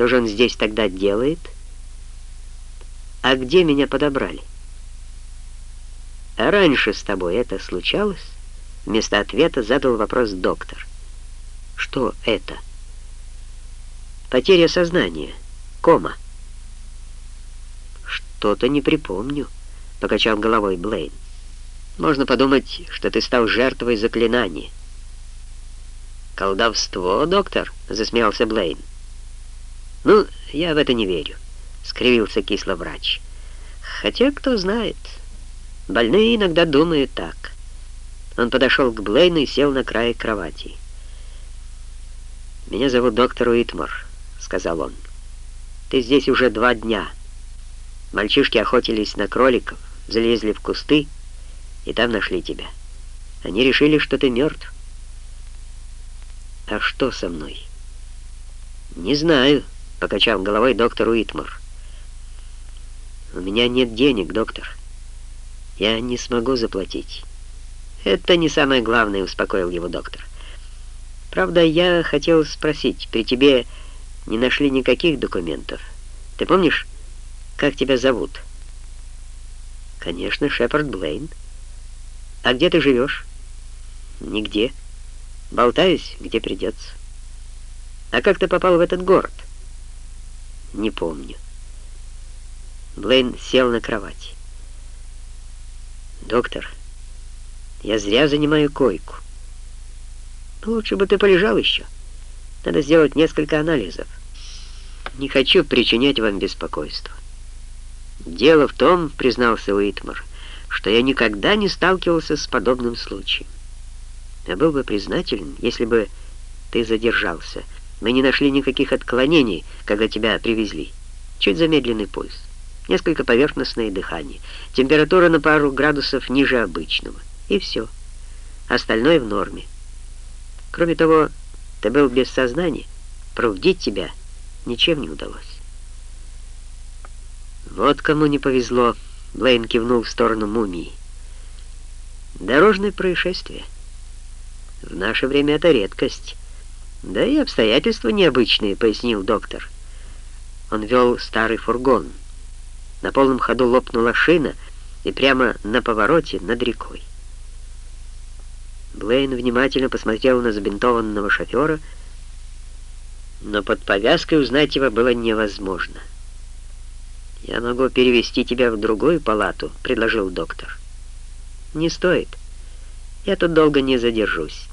Что же он здесь тогда делает? А где меня подобрали? А раньше с тобой это случалось? Вместо ответа задал вопрос доктор. Что это? Потеря сознания. Кома. Что-то не припомню, покачал головой Блейн. Можно подумать, что ты стал жертвой заклинания. «Колдовство, доктор?» — засмеялся Блейн. «Ну, я в это не верю», — скривился кисло врач. «Хотя, кто знает, больные иногда думают так». Он подошел к Блейну и сел на край кровати. «Меня зовут доктор Уитмор», — сказал он. «Ты здесь уже два дня. Мальчишки охотились на кроликов, залезли в кусты и там нашли тебя. Они решили, что ты мертв. А что со мной?» «Не знаю», — покачал головой доктор Уитмор. «У меня нет денег, доктор. Я не смогу заплатить». «Это не самое главное», — успокоил его доктор. «Правда, я хотел спросить, при тебе не нашли никаких документов? Ты помнишь, как тебя зовут?» «Конечно, Шепард Блейн. А где ты живешь?» «Нигде. Болтаюсь, где придется». «А как ты попал в этот город?» «Не помню». Блейн сел на кровать. «Доктор...» Я зря занимаю койку. Лучше бы ты полежал еще. Надо сделать несколько анализов. Не хочу причинять вам беспокойство. Дело в том, признался Уитмар, что я никогда не сталкивался с подобным случаем. Я был бы признателен, если бы ты задержался. Мы не нашли никаких отклонений, когда тебя привезли. Чуть замедленный пульс, несколько поверхностное дыхание, температура на пару градусов ниже обычного. И все. Остальное в норме. Кроме того, ты был без сознания. Провдить тебя ничем не удалось. Вот кому не повезло, Блейн кивнул в сторону мумии. Дорожное происшествие. В наше время это редкость. Да и обстоятельства необычные, пояснил доктор. Он вел старый фургон. На полном ходу лопнула шина, и прямо на повороте над рекой. Блейн внимательно посмотрел на забинтованного шофера, но под повязкой узнать его было невозможно. «Я могу перевести тебя в другую палату», — предложил доктор. «Не стоит. Я тут долго не задержусь.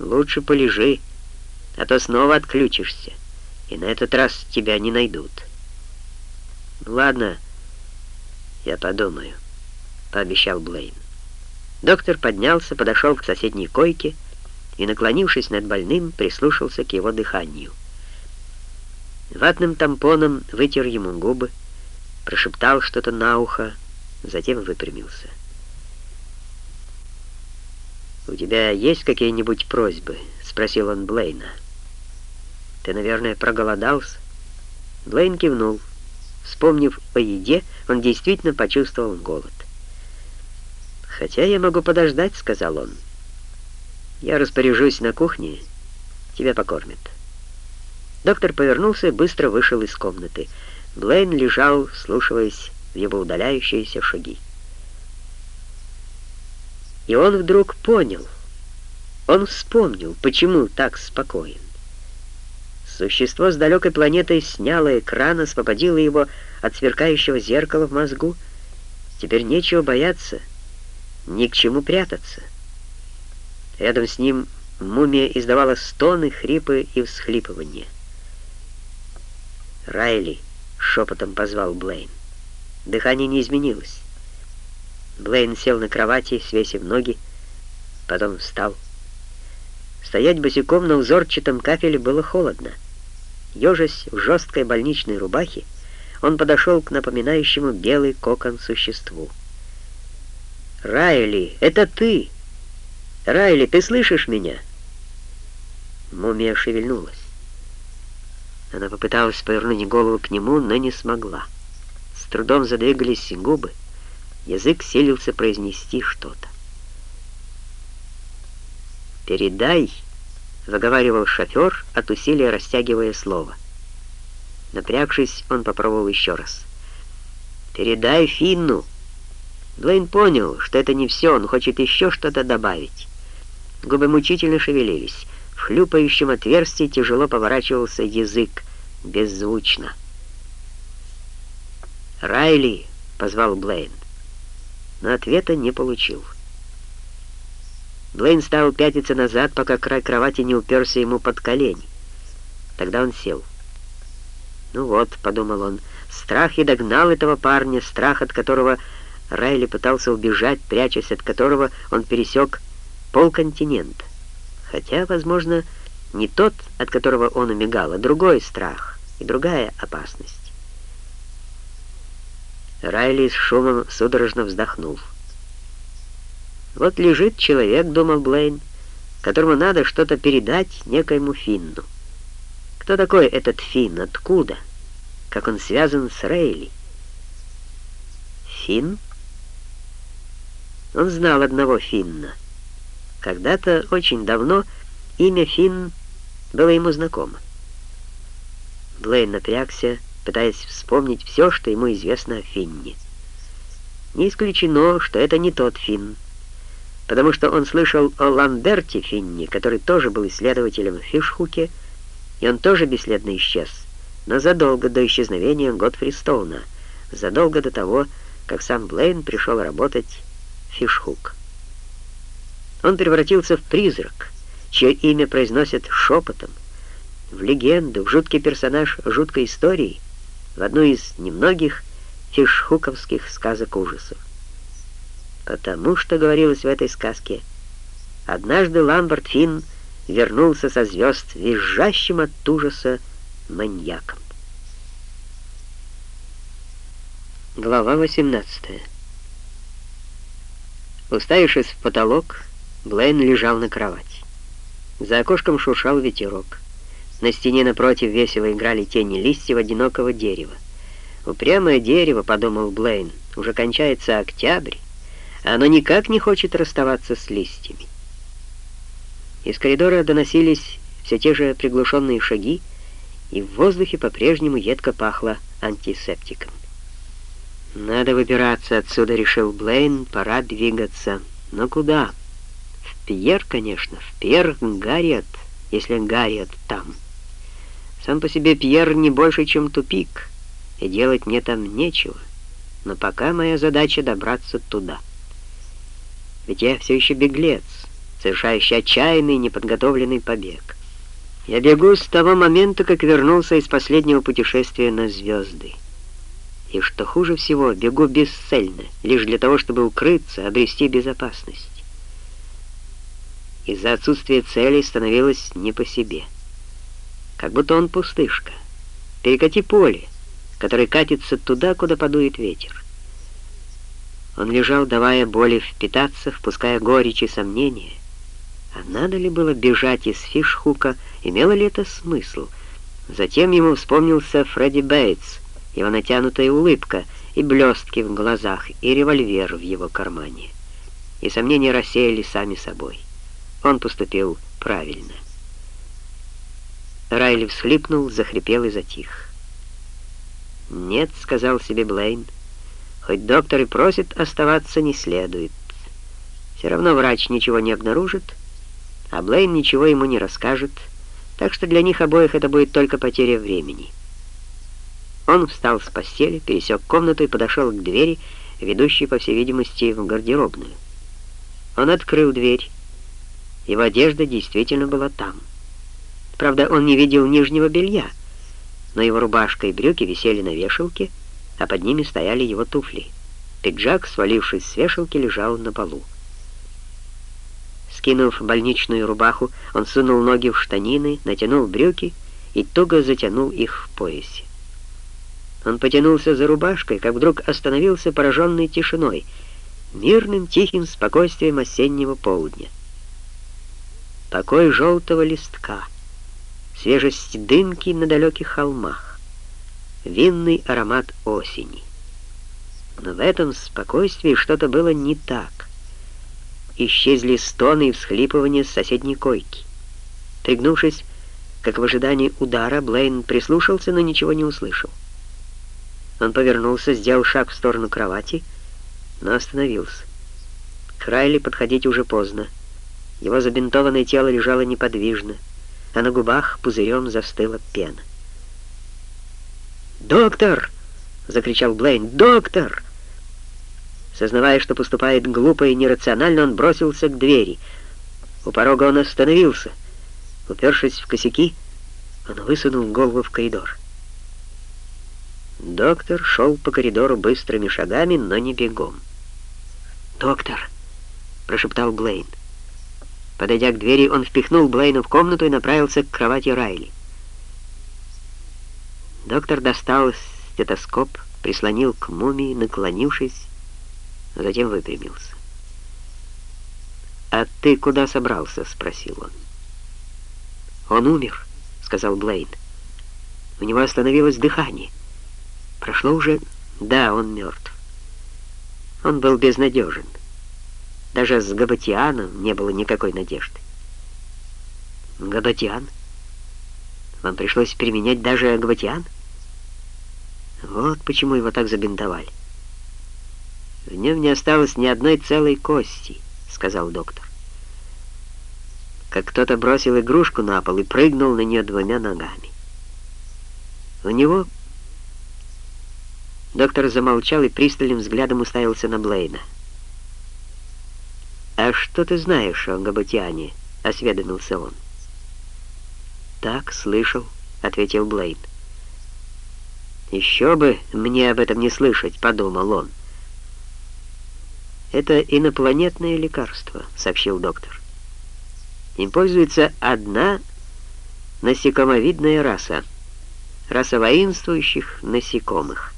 Лучше полежи, а то снова отключишься, и на этот раз тебя не найдут». «Ладно, я подумаю», — пообещал Блейн. Доктор поднялся, подошел к соседней койке и, наклонившись над больным, прислушался к его дыханию. Ватным тампоном вытер ему губы, прошептал что-то на ухо, затем выпрямился. «У тебя есть какие-нибудь просьбы?» — спросил он Блейна. «Ты, наверное, проголодался?» Блейн кивнул. Вспомнив о еде, он действительно почувствовал голод. «Хотя я могу подождать», — сказал он. «Я распоряжусь на кухне, тебя покормят». Доктор повернулся и быстро вышел из комнаты. Блейн лежал, слушаясь в его удаляющиеся шаги. И он вдруг понял, он вспомнил, почему так спокоен. Существо с далекой планеты сняло экран, освободило его от сверкающего зеркала в мозгу. Теперь нечего бояться — ни к чему прятаться. Рядом с ним мумия издавала стоны, хрипы и всхлипывания. «Райли!» — шепотом позвал Блейн. Дыхание не изменилось. Блейн сел на кровати, свесив ноги, потом встал. Стоять босиком на узорчатом кафеле было холодно. Ежась в жесткой больничной рубахе, он подошел к напоминающему белый кокон существу. «Райли, это ты! Райли, ты слышишь меня?» Мумия шевельнулась. Она попыталась повернуть голову к нему, но не смогла. С трудом задвигались губы. Язык селился произнести что-то. «Передай», — выговаривал шофер, от усилия растягивая слово. Напрягшись, он попробовал еще раз. «Передай Финну!» Блейн понял, что это не все, он хочет еще что-то добавить. Губы мучительно шевелились. В хлюпающем отверстии тяжело поворачивался язык, беззвучно. «Райли!» — позвал Блейн, но ответа не получил. Блейн стал пятиться назад, пока край кровати не уперся ему под колени. Тогда он сел. «Ну вот», — подумал он, — страх и догнал этого парня, страх, от которого Райли пытался убежать, прячась от которого он пересек полконтинента. Хотя, возможно, не тот, от которого он убегал, а другой страх и другая опасность. Райли с шумом судорожно вздохнул. Вот лежит человек, думал Блейн, которому надо что-то передать некоему Финну. Кто такой этот Финн? Откуда? Как он связан с Рейли? Финн? Он знал одного Финна. Когда-то, очень давно, имя Финн было ему знакомо. Блейн напрягся, пытаясь вспомнить все, что ему известно о Финне. Не исключено, что это не тот Финн, потому что он слышал о Ламберте Финни, который тоже был исследователем в Фишхуке, и он тоже бесследно исчез, но задолго до исчезновения Готфри Стоуна, задолго до того, как сам Блейн пришел работать в Фишхук. Он превратился в призрак, чье имя произносят шепотом, в легенду, в жуткий персонаж жуткой истории, в одну из немногих фишхуковских сказок ужасов. Потому что, говорилось в этой сказке, однажды Ламберт Финн вернулся со звезд визжащим от ужаса маньяком. Глава 18 Уставившись в потолок, Блейн лежал на кровати. За окошком шуршал ветерок. На стене напротив весело играли тени листьев одинокого дерева. «Упрямое дерево», — подумал Блейн, — «уже кончается октябрь, оно никак не хочет расставаться с листьями. Из коридора доносились все те же приглушенные шаги, и в воздухе по-прежнему едко пахло антисептиком. «Надо выбираться отсюда», — решил Блейн, — «пора двигаться. Но куда?» «В Пьер, конечно, в Пьер Гарриет, если Гарриет там. Сам по себе Пьер не больше, чем тупик, и делать мне там нечего. Но пока моя задача добраться туда». Ведь я все еще беглец, совершающий отчаянный неподготовленный побег. Я бегу с того момента, как вернулся из последнего путешествия на звезды. И что хуже всего, бегу бесцельно, лишь для того, чтобы укрыться, обрести безопасность. Из-за отсутствия цели становилось не по себе. Как будто он пустышка. Перекати поле, которое катится туда, куда подует ветер. Он лежал, давая боли впитаться, впуская горечь и сомнения. А надо ли было бежать из Фишхука, имело ли это смысл? Затем ему вспомнился Фредди Бейтс, его натянутая улыбка и блестки в глазах, и револьвер в его кармане. И сомнения рассеяли сами собой. Он поступил правильно. Райли всхлипнул, захрипел и затих. «Нет», — сказал себе Блейн, — Хоть доктор и просит оставаться, не следует. Все равно врач ничего не обнаружит, а Блейн ничего ему не расскажет, так что для них обоих это будет только потеря времени. Он встал с постели, пересек комнату и подошел к двери, ведущей, по всей видимости, в гардеробную. Он открыл дверь. Его одежда действительно была там. Правда, он не видел нижнего белья, но его рубашка и брюки висели на вешалке, а под ними стояли его туфли. Пиджак, свалившись с вешалки, лежал на полу. Скинув больничную рубаху, он сунул ноги в штанины, натянул брюки и туго затянул их в поясе. Он потянулся за рубашкой, как вдруг остановился пораженный тишиной, мирным тихим спокойствием осеннего полдня. Покой желтого листка, свежесть дымки на далеких холмах винный аромат осени. Но в этом спокойствии что-то было не так. Исчезли стоны и всхлипывания с соседней койки. Пригнувшись, Как в ожидании удара, Блейн прислушался, но ничего не услышал. Он повернулся, сделал шаг в сторону кровати, но остановился. К Райли подходить уже поздно. Его забинтованное тело лежало неподвижно, а на губах пузырем застыла пена. «Доктор!» — закричал Блейн. «Доктор!» Сознавая, что поступает глупо и нерационально, он бросился к двери. У порога он остановился. Упершись в косяки, он высунул голову в коридор. Доктор шел по коридору быстрыми шагами, но не бегом. «Доктор!» — прошептал Блейн. Подойдя к двери, он впихнул Блейна в комнату и направился к кровати Райли. Доктор достал стетоскоп, прислонил к мумии, наклонившись, а затем выпрямился. «А ты куда собрался?» — спросил он. «Он умер», — сказал Блейн. «У него остановилось дыхание. Прошло уже... Да, он мертв. Он был безнадежен. Даже с Габатианом не было никакой надежды. Габатиан? Вам пришлось применять даже Габатиан? Вот почему его так забинтовали. В нем не осталось ни одной целой кости, сказал доктор. Как кто-то бросил игрушку на пол и прыгнул на нее двумя ногами. У него... Доктор замолчал и пристальным взглядом уставился на Блейна. «А что ты знаешь о Габатиане?» — осведомился он. «Так, слышал», — ответил Блейн. «Еще бы мне об этом не слышать», — подумал он. «Это инопланетное лекарство», — сообщил доктор. «Им пользуется одна насекомовидная раса, раса воинствующих насекомых.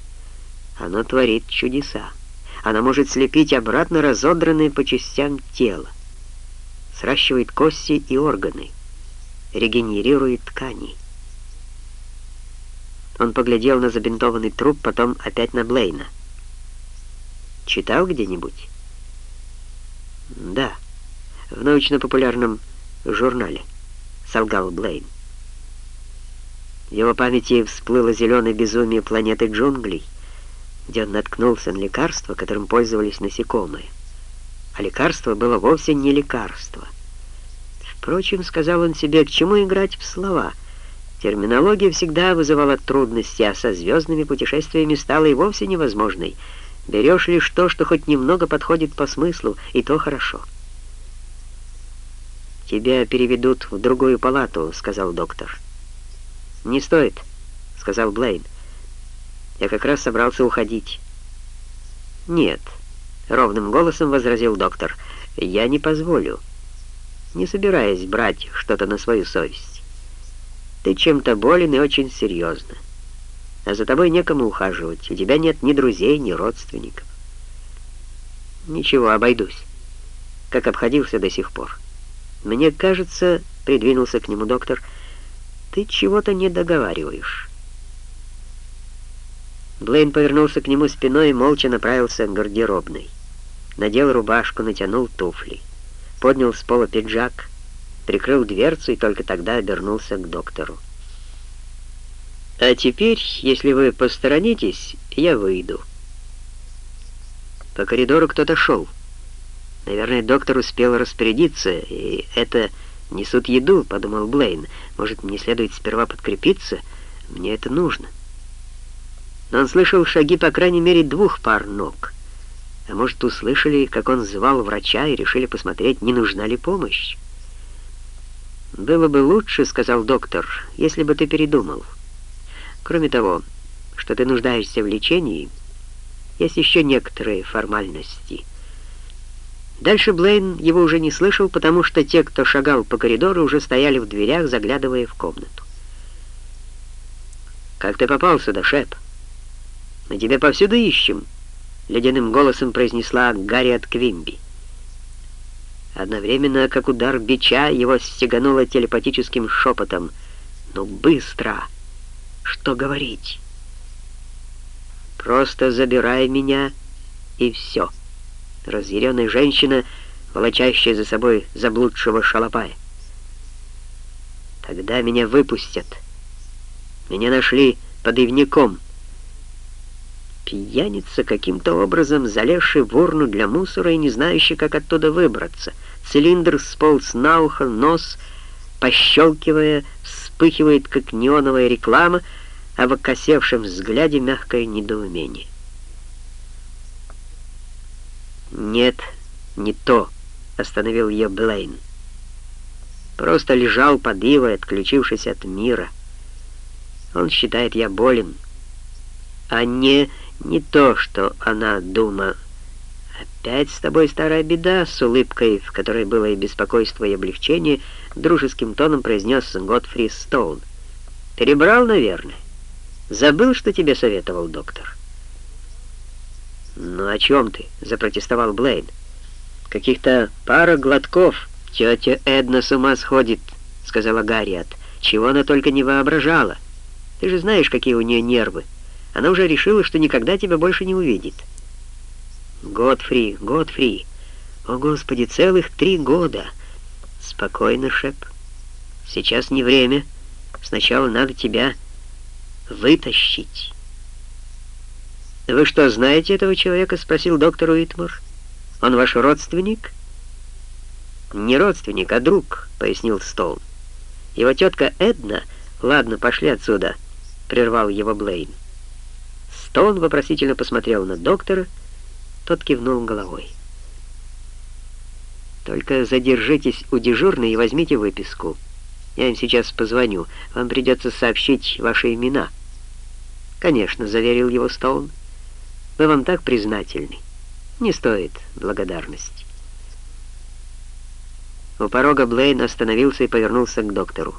Оно творит чудеса». Она может слепить обратно разодранные по частям тела, сращивает кости и органы, регенерирует ткани. Он поглядел на забинтованный труп, потом опять на Блейна. «Читал где-нибудь?» «Да, в научно-популярном журнале», — солгал Блейн. В его памяти всплыло зеленое безумие планеты джунглей — где он наткнулся на лекарство, которым пользовались насекомые. А лекарство было вовсе не лекарство. Впрочем, сказал он себе, к чему играть в слова. Терминология всегда вызывала трудности, а со звездными путешествиями стало и вовсе невозможной. Берешь лишь то, что хоть немного подходит по смыслу, и то хорошо. «Тебя переведут в другую палату», — сказал доктор. «Не стоит», — сказал Блейн. Я как раз собрался уходить». «Нет», — ровным голосом возразил доктор, — «я не позволю, не собираясь брать что-то на свою совесть. Ты чем-то болен и очень серьезно, а за тобой некому ухаживать, у тебя нет ни друзей, ни родственников». «Ничего, обойдусь, как обходился до сих пор. Мне кажется, — придвинулся к нему доктор, — ты чего-то не договариваешь». Блейн повернулся к нему спиной и молча направился к гардеробной. Надел рубашку, натянул туфли. Поднял с пола пиджак, прикрыл дверцу и только тогда обернулся к доктору. «А теперь, если вы посторонитесь, я выйду». По коридору кто-то шел. Наверное, доктор успел распорядиться, и это несут еду, подумал Блейн. Может, мне следует сперва подкрепиться? Мне это нужно но он слышал шаги по крайней мере двух пар ног. А может, услышали, как он звал врача и решили посмотреть, не нужна ли помощь. «Было бы лучше, — сказал доктор, — если бы ты передумал. Кроме того, что ты нуждаешься в лечении, есть еще некоторые формальности». Дальше Блейн его уже не слышал, потому что те, кто шагал по коридору, уже стояли в дверях, заглядывая в комнату. «Как ты попал сюда, Шеп?» «Мы тебя повсюду ищем», — ледяным голосом произнесла Гарриет Квимби. Одновременно, как удар бича, его стегануло телепатическим шепотом. «Ну, быстро! Что говорить?» «Просто забирай меня, и все». Разъяренная женщина, волочащая за собой заблудшего шалопая. Тогда меня выпустят. Меня нашли под ивником. Пьяница, каким-то образом залезший в урну для мусора и не знающий, как оттуда выбраться. Цилиндр сполз на ухо, нос, пощелкивая, вспыхивает, как неоновая реклама, а в окосевшем взгляде мягкое недоумение. «Нет, не то», — остановил ее Блейн. «Просто лежал под ивой, отключившись от мира. Он считает, я болен, а не, не то, что она дума. Опять с тобой старая беда, с улыбкой, в которой было и беспокойство, и облегчение, дружеским тоном произнес Готфри Стоун. Перебрал, наверное. Забыл, что тебе советовал доктор. «Ну о чем ты?» — запротестовал Блейн. «Каких-то пара глотков. Тетя Эдна с ума сходит», — сказала Гарриет. «Чего она только не воображала. Ты же знаешь, какие у нее нервы. Она уже решила, что никогда тебя больше не увидит». «Годфри, Годфри! О, Господи, целых три года!» «Спокойно, Шеп. Сейчас не время. Сначала надо тебя вытащить». «Вы что, знаете этого человека?» — спросил доктор Уитмор. «Он ваш родственник?» «Не родственник, а друг», — пояснил Стоун. «Его тетка Эдна...» «Ладно, пошли отсюда», — прервал его Блейн. Стоун вопросительно посмотрел на доктора, тот кивнул головой. «Только задержитесь у дежурной и возьмите выписку. Я им сейчас позвоню. Вам придется сообщить ваши имена». «Конечно», — заверил его Стоун. Мы вам так признательны. Не стоит благодарности. У порога Блейн остановился и повернулся к доктору.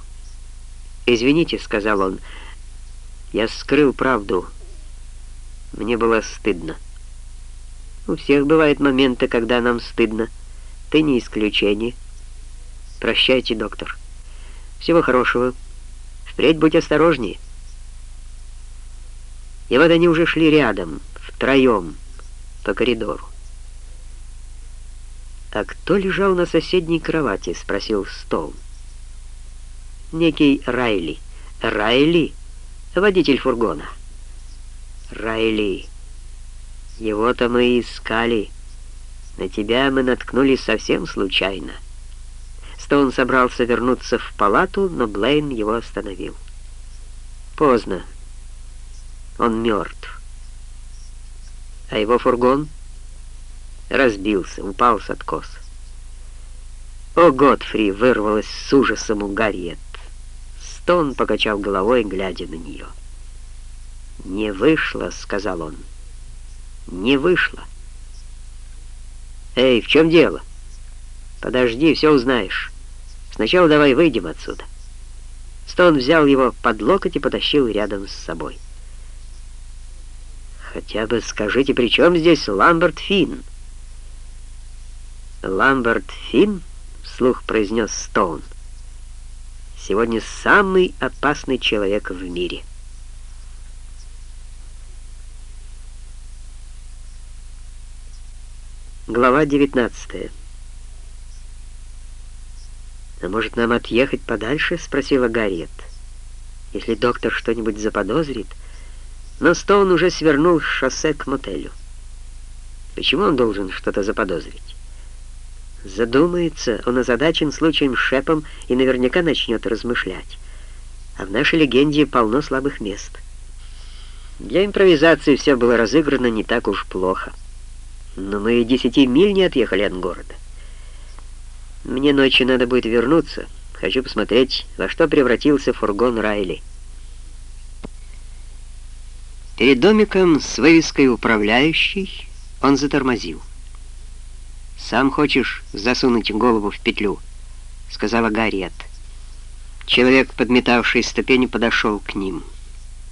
«Извините», — сказал он, — «я скрыл правду. Мне было стыдно». «У всех бывают моменты, когда нам стыдно. Ты не исключение. Прощайте, доктор. Всего хорошего. Впредь будь осторожнее». И вот они уже шли рядом, втроем, по коридору. «А кто лежал на соседней кровати?» — спросил Стоун. «Некий Райли». «Райли? Водитель фургона». «Райли. Его-то мы и искали. На тебя мы наткнулись совсем случайно». Стоун собрался вернуться в палату, но Блейн его остановил. «Поздно. Он мертв. А его фургон разбился, упал с откоса. «О, Готфри!» — вырвалось с ужасом у Гарриет. Стон покачал головой, глядя на нее. «Не вышло», — сказал он. «Не вышло». «Эй, в чем дело?» «Подожди, все узнаешь. Сначала давай выйдем отсюда». Стон взял его под локоть и потащил рядом с собой. Хотя бы скажите, при чем здесь Ламберт Финн? Ламберт Финн, вслух произнес Стоун, сегодня самый опасный человек в мире. Глава 19 «А может, нам отъехать подальше?» — спросила Гарриет. «Если доктор что-нибудь заподозрит...» Но Стоун уже свернул с шоссе к мотелю. Почему он должен что-то заподозрить? Задумается, он озадачен случаем Шепом и наверняка начнет размышлять. А в нашей легенде полно слабых мест. Для импровизации все было разыграно не так уж плохо. Но мы и десяти миль не отъехали от города. Мне ночью надо будет вернуться. Хочу посмотреть, во что превратился фургон Райли. Перед домиком с вывеской «Управляющий» он затормозил. «Сам хочешь засунуть голову в петлю?» — сказала Гарриет. Человек, подметавший ступени, подошел к ним.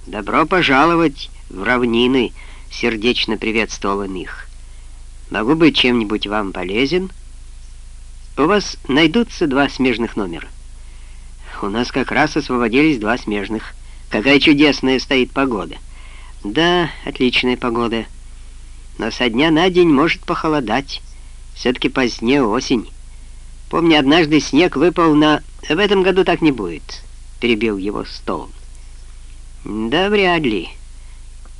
«Добро пожаловать в равнины!» — сердечно приветствовал он их. «Могу быть чем-нибудь вам полезен?» «У вас найдутся два смежных номера?» «У нас как раз освободились два смежных. Какая чудесная стоит погода!» Да, отличная погода. Но со дня на день может похолодать. Все-таки позднее осень. Помню, однажды снег выпал на... В этом году так не будет. — перебил его Стоун. «Да вряд ли.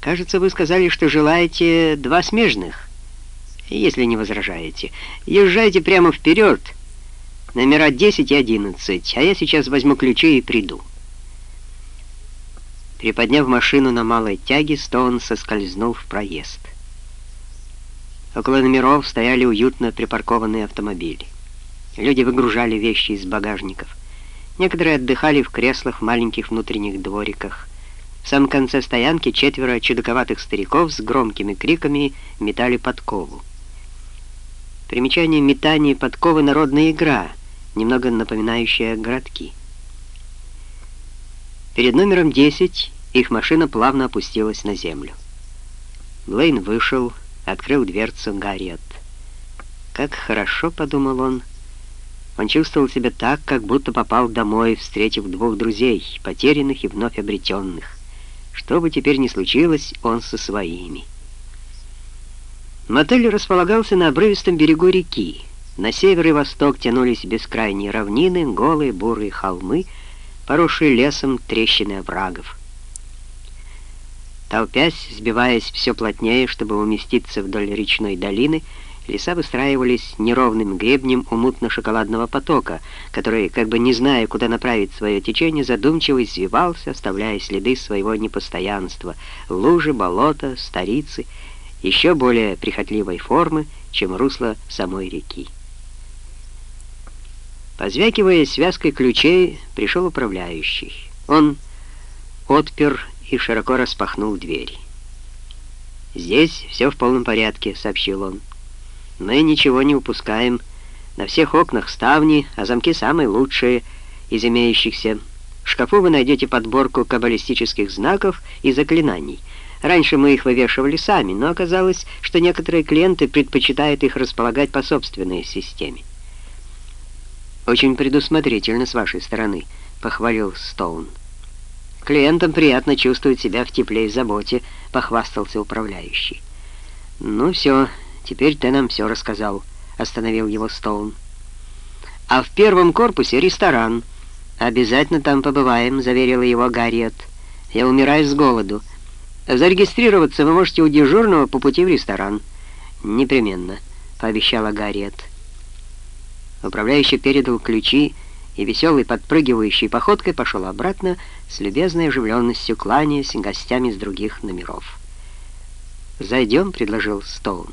Кажется, вы сказали, что желаете два смежных. Если не возражаете, езжайте прямо вперед, номера 10 и 11, а я сейчас возьму ключи и приду». Приподняв машину на малой тяге, Стоун соскользнул в проезд. Около номеров стояли уютно припаркованные автомобили. Люди выгружали вещи из багажников. Некоторые отдыхали в креслах в маленьких внутренних двориках. В самом конце стоянки четверо чудаковатых стариков с громкими криками метали подкову. Примечание метания подковы — народная игра, немного напоминающая городки. Перед номером 10 их машина плавно опустилась на землю. Блейн вышел, открыл дверцу Гарриет. «Как хорошо», — подумал он, — он чувствовал себя так, как будто попал домой, встретив двух друзей, потерянных и вновь обретенных. Что бы теперь ни случилось, он со своими. Мотель располагался на обрывистом берегу реки. На север и восток тянулись бескрайние равнины, голые бурые холмы, поросшие лесом трещины оврагов. Толпясь, сбиваясь все плотнее, чтобы уместиться вдоль речной долины, Леса выстраивались неровным гребнем у мутно-шоколадного потока, который, как бы не зная, куда направить свое течение, задумчиво извивался, оставляя следы своего непостоянства, лужи, болота, старицы, еще более прихотливой формы, чем русло самой реки. Позвякивая связкой ключей, пришел управляющий. Он отпер и широко распахнул двери. «Здесь все в полном порядке», — сообщил он. Мы ничего не упускаем. На всех окнах ставни, а замки самые лучшие из имеющихся. В шкафу вы найдете подборку каббалистических знаков и заклинаний. Раньше мы их вывешивали сами, но оказалось, что некоторые клиенты предпочитают их располагать по собственной системе. «Очень предусмотрительно с вашей стороны», — похвалил Стоун. «Клиентам приятно чувствовать себя в тепле и заботе», — похвастался управляющий. «Ну все, «Теперь ты нам все рассказал», — остановил его Стоун. «А в первом корпусе ресторан. Обязательно там побываем», — заверила его Гарриет. «Я умираю с голоду. Зарегистрироваться вы можете у дежурного по пути в ресторан». «Непременно», — пообещала Гарриет. Управляющий передал ключи и веселой подпрыгивающей походкой пошел обратно с любезной оживленностью, кланяясь гостями с других номеров. «Зайдем», — предложил Стоун.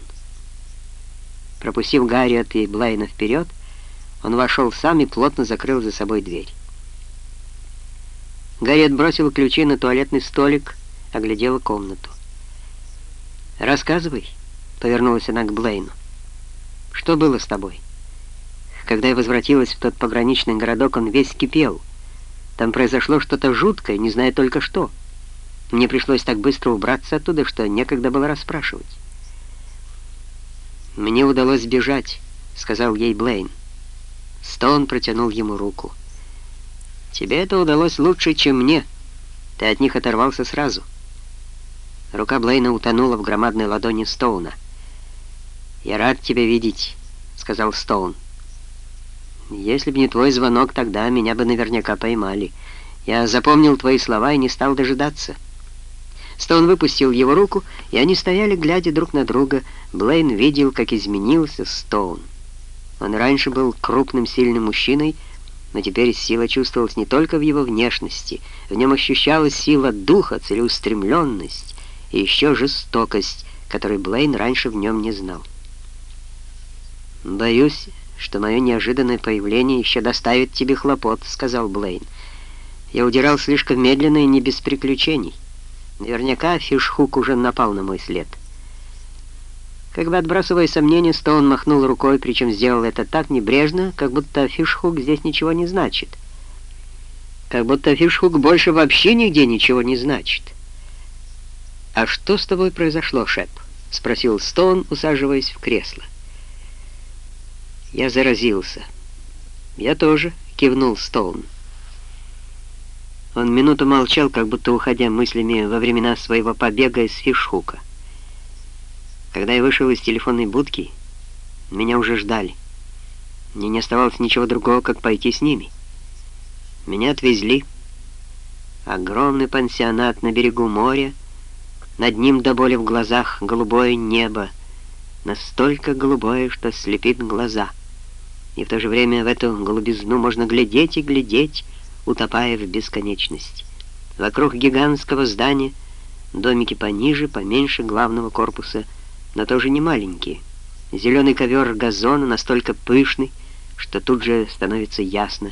Пропустив Гарриет и Блейна вперед, он вошел сам и плотно закрыл за собой дверь. Гарриет бросила ключи на туалетный столик, оглядела комнату. «Рассказывай», — повернулась она к Блейну. «Что было с тобой?» Когда я возвратилась в тот пограничный городок, он весь кипел. Там произошло что-то жуткое, не знаю только что. Мне пришлось так быстро убраться оттуда, что некогда было расспрашивать. «Мне удалось сбежать», — сказал ей Блейн. Стоун протянул ему руку. «Тебе это удалось лучше, чем мне. Ты от них оторвался сразу». Рука Блейна утонула в громадной ладони Стоуна. «Я рад тебя видеть», — сказал Стоун. «Если бы не твой звонок, тогда меня бы наверняка поймали. Я запомнил твои слова и не стал дожидаться». Стоун выпустил его руку, и они стояли, глядя друг на друга. Блейн видел, как изменился Стоун. Он раньше был крупным, сильным мужчиной, но теперь сила чувствовалась не только в его внешности. В нем ощущалась сила духа, целеустремленность и еще жестокость, которой Блейн раньше в нем не знал. «Боюсь, что мое неожиданное появление еще доставит тебе хлопот», — сказал Блейн. «Я удирал слишком медленно и не без приключений». Наверняка Фишхук уже напал на мой след. Как бы отбрасывая сомнения, Стоун махнул рукой, причем сделал это так небрежно, как будто Фишхук здесь ничего не значит. Как будто Фишхук больше вообще нигде ничего не значит. «А что с тобой произошло, Шеп?» — спросил Стоун, усаживаясь в кресло. «Я заразился». «Я тоже», — кивнул Стоун. Он минуту молчал, как будто уходя мыслями во времена своего побега из Фишхука. Когда я вышел из телефонной будки, меня уже ждали. Мне не оставалось ничего другого, как пойти с ними. Меня отвезли, Огромный пансионат на берегу моря, над ним до боли в глазах голубое небо, настолько голубое, что слепит глаза. И в то же время в эту голубизну можно глядеть и глядеть, утопая в бесконечность. Вокруг гигантского здания домики пониже, поменьше главного корпуса, но тоже не маленькие. Зеленый ковер газона настолько пышный, что тут же становится ясно.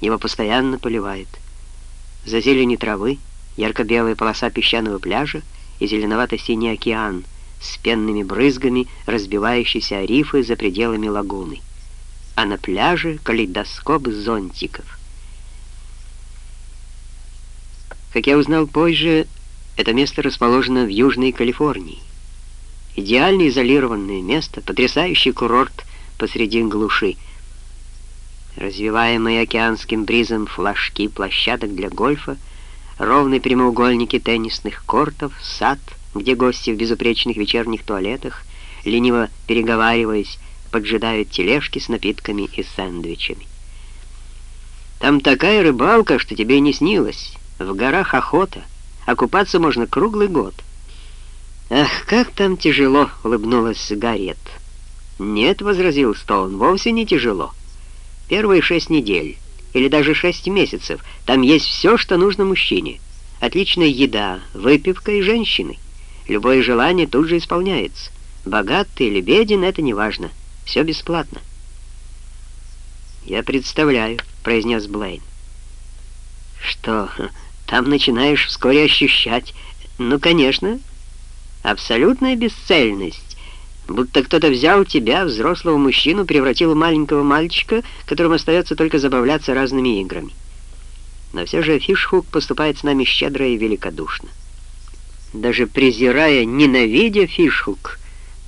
Его постоянно поливает. За зеленью травы ярко-белая полоса песчаного пляжа и зеленовато-синий океан с пенными брызгами, разбивающиеся о рифы за пределами лагуны. А на пляже калейдоскоп зонтиков. Как я узнал позже, это место расположено в Южной Калифорнии. Идеально изолированное место, потрясающий курорт посреди глуши — развиваемые океанским бризом флажки площадок для гольфа, ровные прямоугольники теннисных кортов, сад, где гости в безупречных вечерних туалетах, лениво переговариваясь, поджидают тележки с напитками и сэндвичами. Там такая рыбалка, что тебе не снилось. В горах охота, а купаться можно круглый год. «Ах, как там тяжело!» — улыбнулась Гарриет. «Нет», — возразил Стоун, — «вовсе не тяжело». Первые шесть недель, или даже шесть месяцев, там есть все, что нужно мужчине. Отличная еда, выпивка и женщины. Любое желание тут же исполняется. Богат ты или беден, это не важно. Все бесплатно. «Я представляю», — произнес Блейн. «Что, там начинаешь вскоре ощущать...» «Ну, конечно, абсолютная бесцельность будто кто-то взял тебя, взрослого мужчину, превратил в маленького мальчика, которому остается только забавляться разными играми. Но все же Фишхук поступает с нами щедро и великодушно. Даже презирая, ненавидя Фишхук,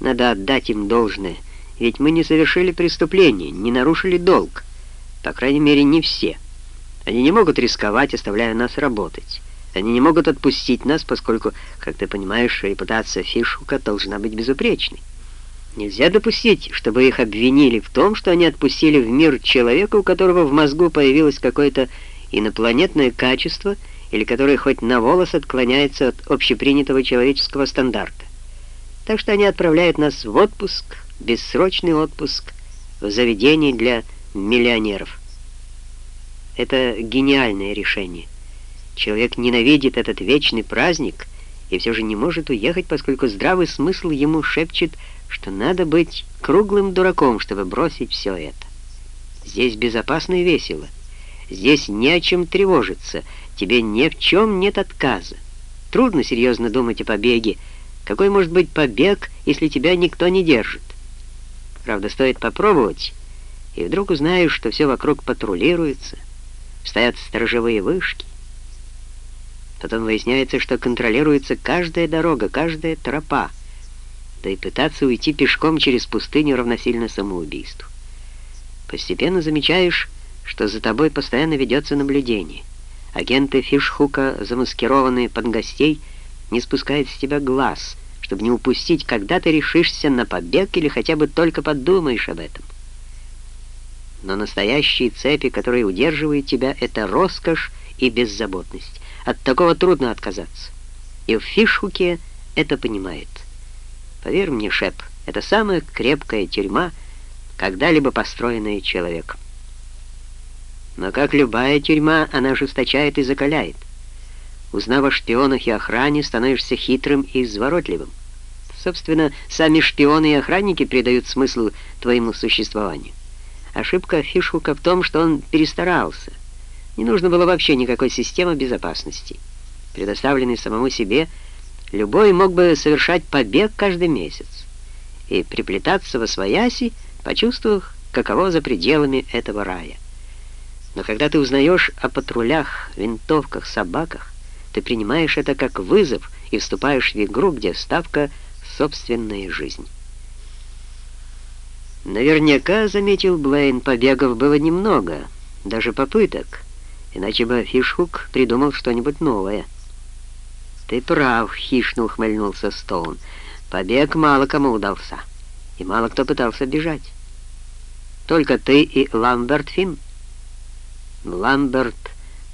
надо отдать им должное, ведь мы не совершили преступление, не нарушили долг. По крайней мере, не все. Они не могут рисковать, оставляя нас работать. Они не могут отпустить нас, поскольку, как ты понимаешь, репутация Фишхука должна быть безупречной. Нельзя допустить, чтобы их обвинили в том, что они отпустили в мир человека, у которого в мозгу появилось какое-то инопланетное качество или который хоть на волос отклоняется от общепринятого человеческого стандарта. Так что они отправляют нас в отпуск, бессрочный отпуск, в заведение для миллионеров. Это гениальное решение. Человек ненавидит этот вечный праздник и все же не может уехать, поскольку здравый смысл ему шепчет что надо быть круглым дураком, чтобы бросить все это. Здесь безопасно и весело. Здесь не о чем тревожиться, тебе ни в чем нет отказа. Трудно серьезно думать о побеге. Какой может быть побег, если тебя никто не держит? Правда, стоит попробовать, и вдруг узнаешь, что все вокруг патрулируется, стоят сторожевые вышки. Потом выясняется, что контролируется каждая дорога, каждая тропа, да и пытаться уйти пешком через пустыню равносильно самоубийству. Постепенно замечаешь, что за тобой постоянно ведется наблюдение. Агенты Фишхука, замаскированные под гостей, не спускают с тебя глаз, чтобы не упустить, когда ты решишься на побег или хотя бы только подумаешь об этом. Но настоящие цепи, которые удерживают тебя, это роскошь и беззаботность. От такого трудно отказаться. И в Фишхуке это понимает. Поверь мне, Шеп, это самая крепкая тюрьма, когда-либо построенная человеком. Но как любая тюрьма, она ожесточает и закаляет. Узнав о шпионах и охране, становишься хитрым и изворотливым. Собственно, сами шпионы и охранники придают смысл твоему существованию. Ошибка Фишхука в том, что он перестарался. Не нужно было вообще никакой системы безопасности. Предоставленный самому себе – любой мог бы совершать побег каждый месяц и приплетаться во свояси, почувствовав, каково за пределами этого рая. Но когда ты узнаешь о патрулях, винтовках, собаках, ты принимаешь это как вызов и вступаешь в игру, где ставка — собственная жизнь. Наверняка, заметил Блейн, побегов было немного, даже попыток, иначе бы Фишхук придумал что-нибудь новое — «Ты прав», — хищно ухмыльнулся Стоун. «Побег мало кому удался, и мало кто пытался бежать. Только ты и Ламберт Финн». Ламберт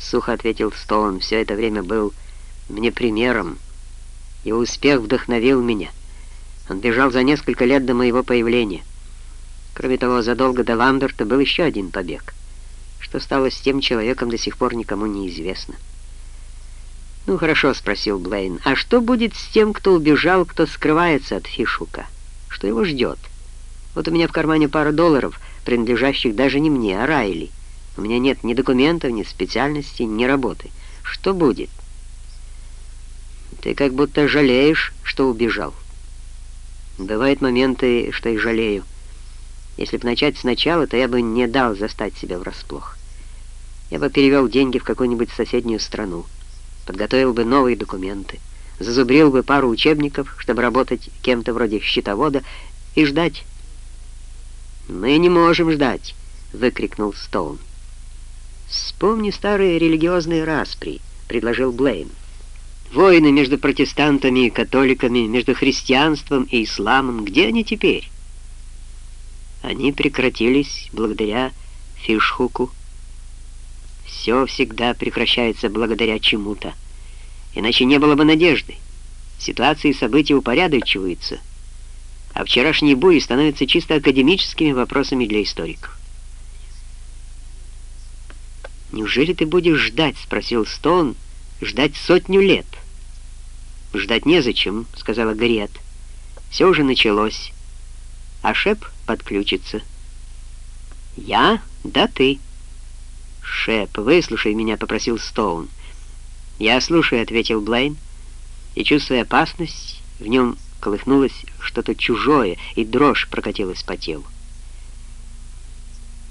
сухо ответил Стоун, все это время был мне примером. Его успех вдохновил меня. Он бежал за несколько лет до моего появления. Кроме того, задолго до Ламберта был еще один побег. Что стало с тем человеком, до сих пор никому не известно. «Ну хорошо», — спросил Блейн, — «а что будет с тем, кто убежал, кто скрывается от Фишука? Что его ждет? Вот у меня в кармане пара долларов, принадлежащих даже не мне, а Райли». У меня нет ни документов, ни специальности, ни работы. Что будет? Ты как будто жалеешь, что убежал. Бывают моменты, что и жалею. Если бы начать сначала, то я бы не дал застать себя врасплох. Я бы перевел деньги в какую-нибудь соседнюю страну, подготовил бы новые документы, зазубрил бы пару учебников, чтобы работать кем-то вроде счетовода, и ждать. «Мы не можем ждать!» — выкрикнул Стоун. «Вспомни старые религиозные распри», — предложил Блейн. «Войны между протестантами и католиками, между христианством и исламом, где они теперь?» Они прекратились благодаря Фишхуку. Все всегда прекращается благодаря чему-то. Иначе не было бы надежды. Ситуации и события упорядочиваются, а вчерашние буи становятся чисто академическими вопросами для историков. «Неужели ты будешь ждать?» — спросил Стоун. «Ждать сотню лет». «Ждать незачем», — сказала Гарриет. «Все уже началось. А Шеп подключится». «Я? Да ты». «Шеп, выслушай меня», — попросил Стоун. «Я слушаю», — ответил Блейн, и, чувствуя опасность, в нем колыхнулось что-то чужое, и дрожь прокатилась по телу.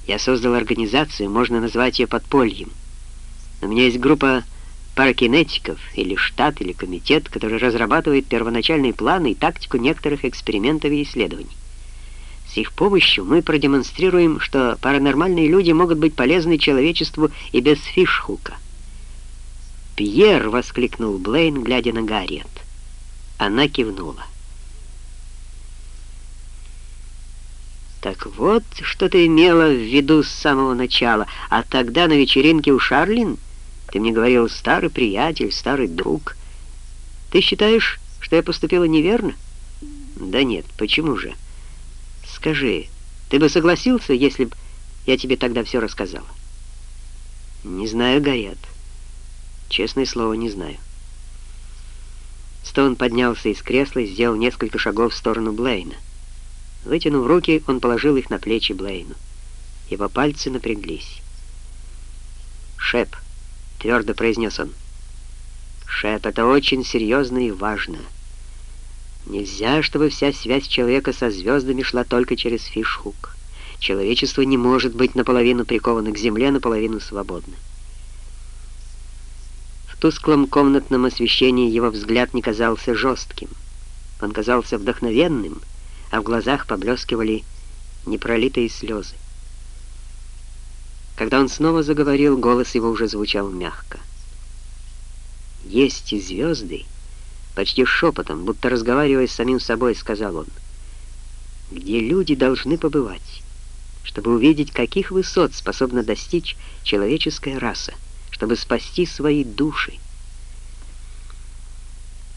Я создал организацию, можно назвать ее подпольем. У меня есть группа паракинетиков, или штат, или комитет, который разрабатывает первоначальные планы и тактику некоторых экспериментов и исследований. С их помощью мы продемонстрируем, что паранормальные люди могут быть полезны человечеству и без фишхука. «Пьер!» — воскликнул Блейн, глядя на Гарриет. Она кивнула. Так вот, что ты имела в виду с самого начала. А тогда на вечеринке у Шарлин ты мне говорил «старый приятель, старый друг». Ты считаешь, что я поступила неверно? Да нет, почему же? Скажи, ты бы согласился, если бы я тебе тогда все рассказала? Не знаю, Горят. Честное слово, не знаю. Стоун поднялся из кресла и сделал несколько шагов в сторону Блейна. Вытянув руки, он положил их на плечи Блейну. Его пальцы напряглись. «Шеп», — твердо произнес он. «Шеп, это очень серьезно и важно. Нельзя, чтобы вся связь человека со звездами шла только через фишхук. Человечество не может быть наполовину приковано к земле, наполовину свободно». В тусклом комнатном освещении его взгляд не казался жестким. Он казался вдохновенным — а в глазах поблескивали непролитые слезы. Когда он снова заговорил, голос его уже звучал мягко. «Есть и звезды», — почти шепотом, будто разговаривая с самим собой, сказал он, «где люди должны побывать, чтобы увидеть, каких высот способна достичь человеческая раса, чтобы спасти свои души».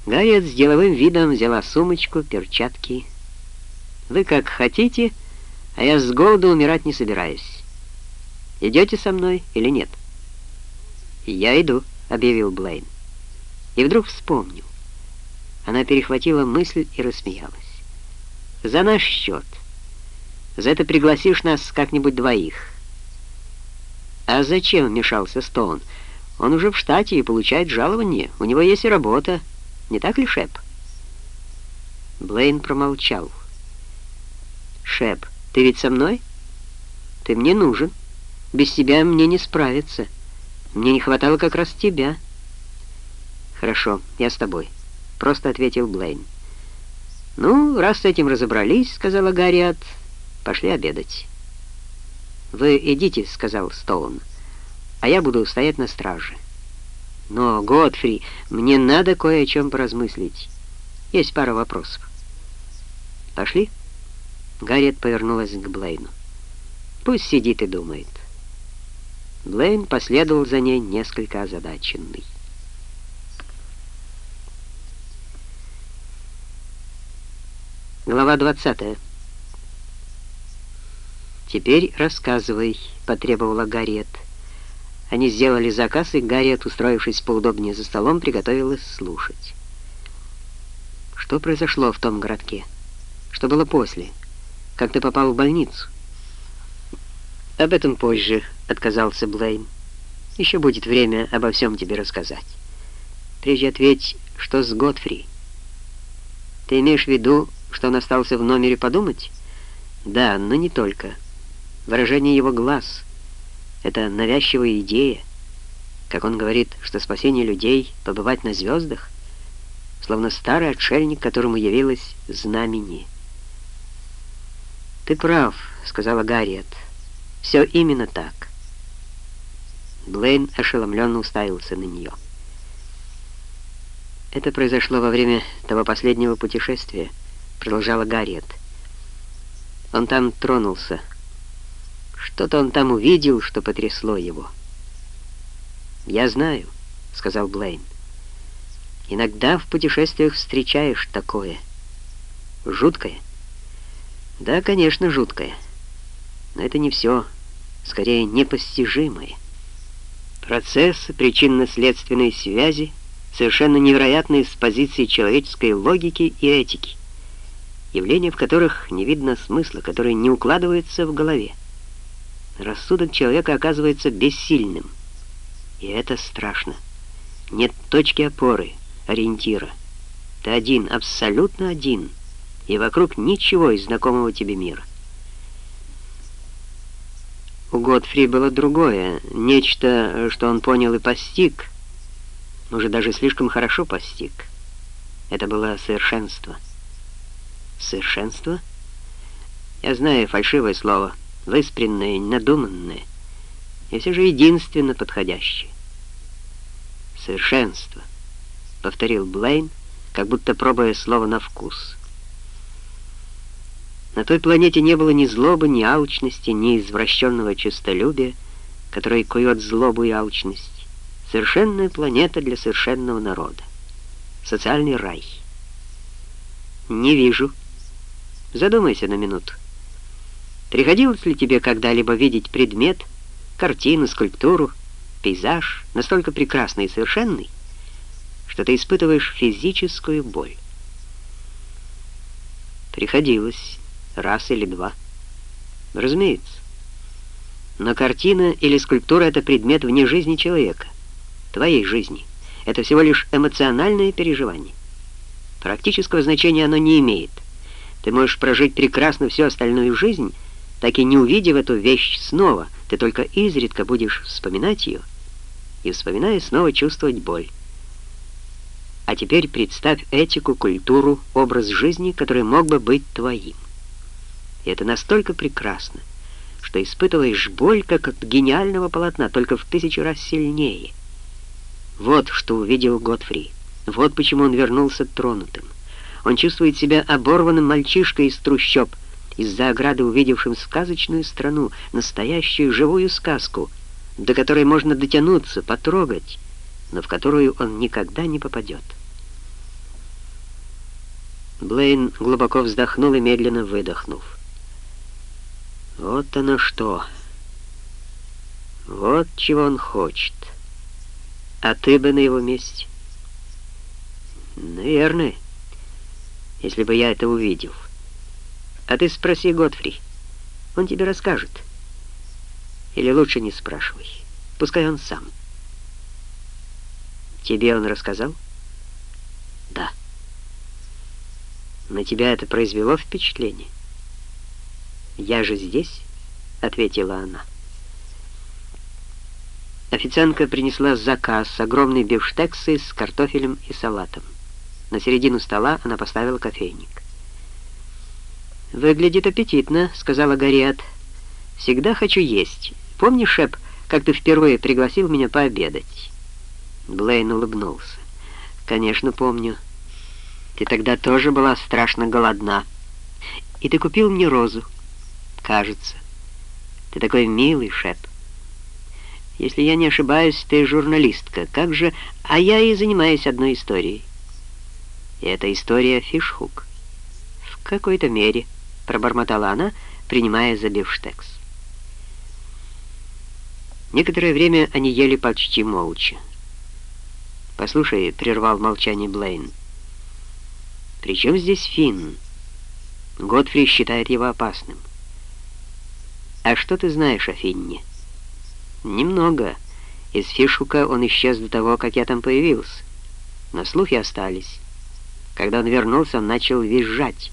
Гарриет с деловым видом взяла сумочку, перчатки, вы как хотите, а я с голоду умирать не собираюсь. Идете со мной или нет?» «Я иду», — объявил Блейн. И вдруг вспомнил. Она перехватила мысль и рассмеялась. «За наш счет. За это пригласишь нас как-нибудь двоих». «А зачем?» — вмешался Стоун. «Он уже в штате и получает жалование. У него есть и работа. Не так ли, Шеп?» Блейн промолчал. «Шеп, ты ведь со мной? Ты мне нужен. Без тебя мне не справиться. Мне не хватало как раз тебя». «Хорошо, я с тобой», — просто ответил Блейн. «Ну, раз с этим разобрались», — сказала Гарриет, — «пошли обедать». «Вы идите», — сказал Стоун, — «а я буду стоять на страже». «Но, Годфри, мне надо кое о чем поразмыслить. Есть пара вопросов». «Пошли?» Гарриет повернулась к Блейну. «Пусть сидит и думает». Блейн последовал за ней несколько озадаченный. Глава 20. «Теперь рассказывай», — потребовала Гарриет. Они сделали заказ, и Гарриет, устроившись поудобнее за столом, приготовилась слушать. «Что произошло в том городке? Что было после? Как ты попал в больницу?» «Об этом позже», — отказался Блейн. «Еще будет время обо всем тебе рассказать. Прежде ответь, что с Готфри. Ты имеешь в виду, что он остался в номере подумать?» «Да, но не только. Выражение его глаз — это навязчивая идея. Как он говорит, что спасение людей — побывать на звездах, словно старый отшельник, которому явилось знамение». «Ты прав», — сказала Гарриет. Все именно так. Блейн ошеломленно уставился на нее. Это произошло во время того последнего путешествия, продолжала Гарриет. Он там тронулся. Что-то он там увидел, что потрясло его. «Я знаю», — сказал Блейн. «Иногда в путешествиях встречаешь такое. Жуткое?» «Да, конечно, жуткое. Но это не все скорее непостижимое. Процессы причинно-следственной связи совершенно невероятные с позиции человеческой логики и этики, явления в которых не видно смысла, которые не укладываются в голове. Рассудок человека оказывается бессильным, и это страшно. Нет точки опоры, ориентира. Ты один, абсолютно один, и вокруг ничего из знакомого тебе мира. У Годфри было другое, нечто, что он понял и постиг, может, даже слишком хорошо постиг. Это было совершенство. Совершенство? Я знаю фальшивое слово, выспренное, надуманное, и все же единственно подходящее. Совершенство, повторил Блейн, как будто пробуя слово на вкус. На той планете не было ни злобы, ни алчности, ни извращенного честолюбия, которое кует злобу и алчность. Совершенная планета для совершенного народа. Социальный рай. Не вижу. Задумайся на минуту. Приходилось ли тебе когда-либо видеть предмет, картину, скульптуру, пейзаж настолько прекрасный и совершенный, что ты испытываешь физическую боль? Приходилось раз или два. Разумеется. Но картина или скульптура — это предмет вне жизни человека, твоей жизни. Это всего лишь эмоциональное переживание. Практического значения оно не имеет. Ты можешь прожить прекрасно всю остальную жизнь, так и не увидев эту вещь снова, ты только изредка будешь вспоминать ее и, вспоминая, снова чувствовать боль. А теперь представь этику, культуру, образ жизни, который мог бы быть твоим. И это настолько прекрасно, что испытываешь боль, как от гениального полотна, только в тысячу раз сильнее. Вот что увидел Готфри. Вот почему он вернулся тронутым. Он чувствует себя оборванным мальчишкой из трущоб, из-за ограды увидевшим сказочную страну, настоящую живую сказку, до которой можно дотянуться, потрогать, но в которую он никогда не попадет. Блейн глубоко вздохнул и медленно выдохнул. Вот оно что. Вот чего он хочет. А ты бы на его месте? Наверное, если бы я это увидел. А ты спроси Готфри. Он тебе расскажет. Или лучше не спрашивай. Пускай он сам. Тебе он рассказал? Да. На тебя это произвело впечатление? «Я же здесь», — ответила она. Официантка принесла заказ, огромные бифштексы с картофелем и салатом. На середину стола она поставила кофейник. «Выглядит аппетитно», — сказала Гарриет. «Всегда хочу есть. Помнишь, Шеп, как ты впервые пригласил меня пообедать?» Блейн улыбнулся. «Конечно, помню. Ты тогда тоже была страшно голодна. И ты купил мне розу кажется. Ты такой милый, Шеп. Если я не ошибаюсь, ты журналистка. Как же... А я и занимаюсь одной историей. И это история Фишхук. В какой-то мере, пробормотала она, принимая за бифштекс. Некоторое время они ели почти молча. «Послушай», — прервал молчание Блейн, — «при чем здесь Финн? Годфри считает его опасным». «А что ты знаешь о Финне?» «Немного. Из Фишука он исчез до того, как я там появился. Но слухи остались. Когда он вернулся, он начал визжать.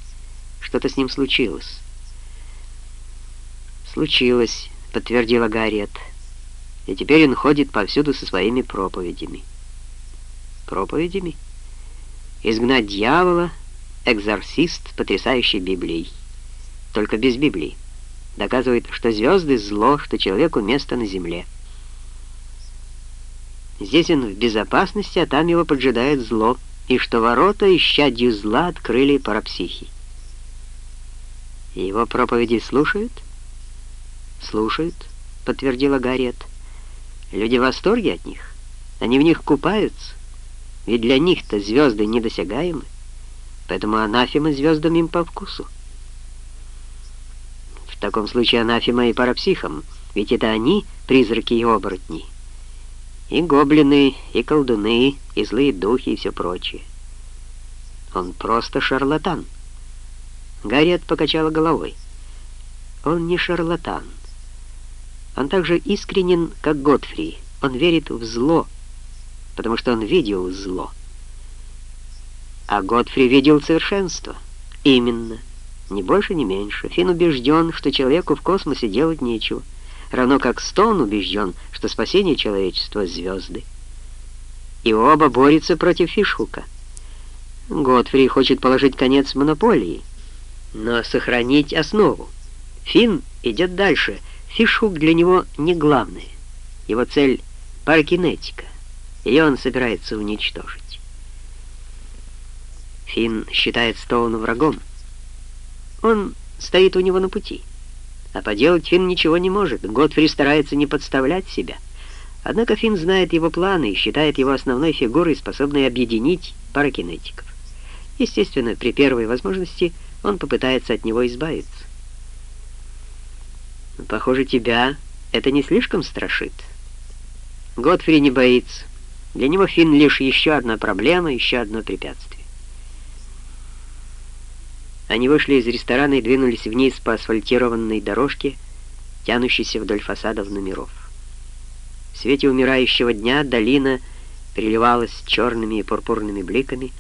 Что-то с ним случилось». «Случилось», — подтвердила Гарриет и теперь он ходит повсюду со своими проповедями. Проповедями? Изгнать дьявола, экзорцист, потрясающий Библией. Только без Библии. Доказывает, что звезды — зло, что человеку место на земле. Здесь он в безопасности, а там его поджидает зло, и что ворота исчадью зла открыли парапсихи. Его проповеди слушают? Слушают, подтвердила Гарриет. Люди в восторге от них. Они в них купаются. Ведь для них-то звезды недосягаемы. Поэтому анафема звездам им по вкусу. В таком случае анафема и парапсихам, ведь это они призраки и оборотни. И гоблины, и колдуны, и злые духи, и все прочее. Он просто шарлатан. Гарриет покачала головой. Он не шарлатан. Он также искренен, как Готфри. Он верит в зло, потому что он видел зло. А Готфри видел совершенство. Именно. Ни больше, ни меньше. Финн убежден, что человеку в космосе делать нечего, равно как Стоун убежден, что спасение человечества — звезды. И оба борются против Фишхука. Готфри хочет положить конец монополии, но сохранить основу. Финн идет дальше — Фишхук для него не главное. Его цель — паракинетика. Ее он собирается уничтожить. Финн считает Стоуна врагом. Он стоит у него на пути. А поделать Финн ничего не может. Готфри старается не подставлять себя. Однако Финн знает его планы и считает его основной фигурой, способной объединить паракинетиков. Естественно, при первой возможности он попытается от него избавиться. Похоже, тебя это не слишком страшит. Готфри не боится. Для него Финн лишь еще одна проблема, еще одно препятствие. Они вышли из ресторана и двинулись вниз по асфальтированной дорожке, тянущейся вдоль фасадов номеров. В свете умирающего дня долина переливалась черными и пурпурными бликами,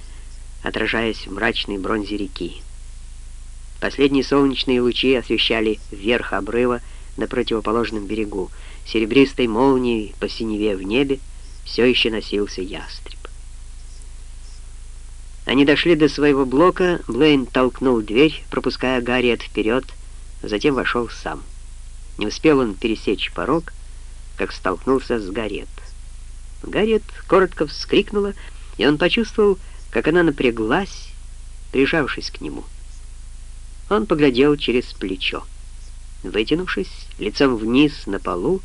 отражаясь в мрачной бронзе реки. Последние солнечные лучи освещали верх обрыва на противоположном берегу. Серебристой молнией по синеве в небе все еще носился ястреб. Они дошли до своего блока, Блейн толкнул дверь, пропуская Гарриет вперед, затем вошел сам. Не успел он пересечь порог, как столкнулся с Гарриет. Гарриет коротко вскрикнула, и он почувствовал, как она напряглась, прижавшись к нему. Он поглядел через плечо. Вытянувшись, лицом вниз на полу,